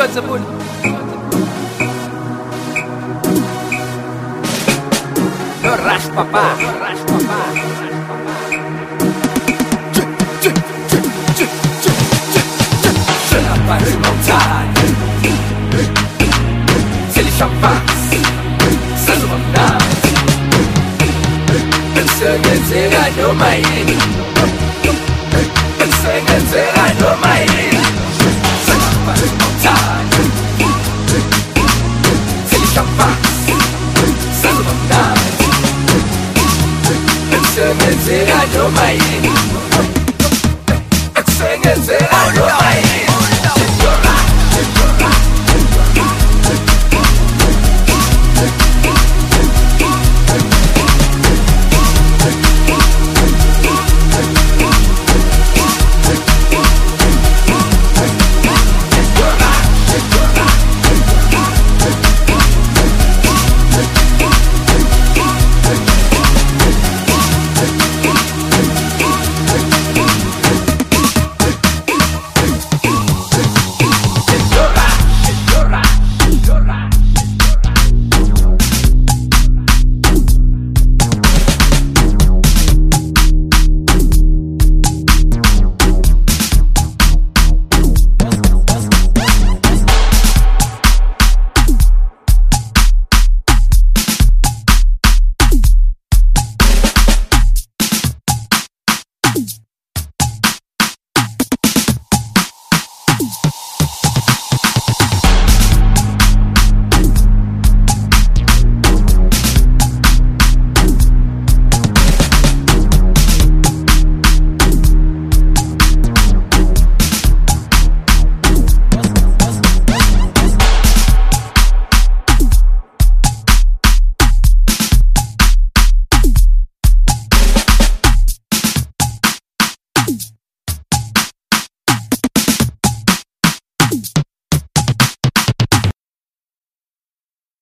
responsible. No rush, papá. No rush, papá. Rapaz, vontade. Se ele chamar, sans vontade. Sögen sig att nå mig in. Sögen sig att nå time. Finish up my silver knife.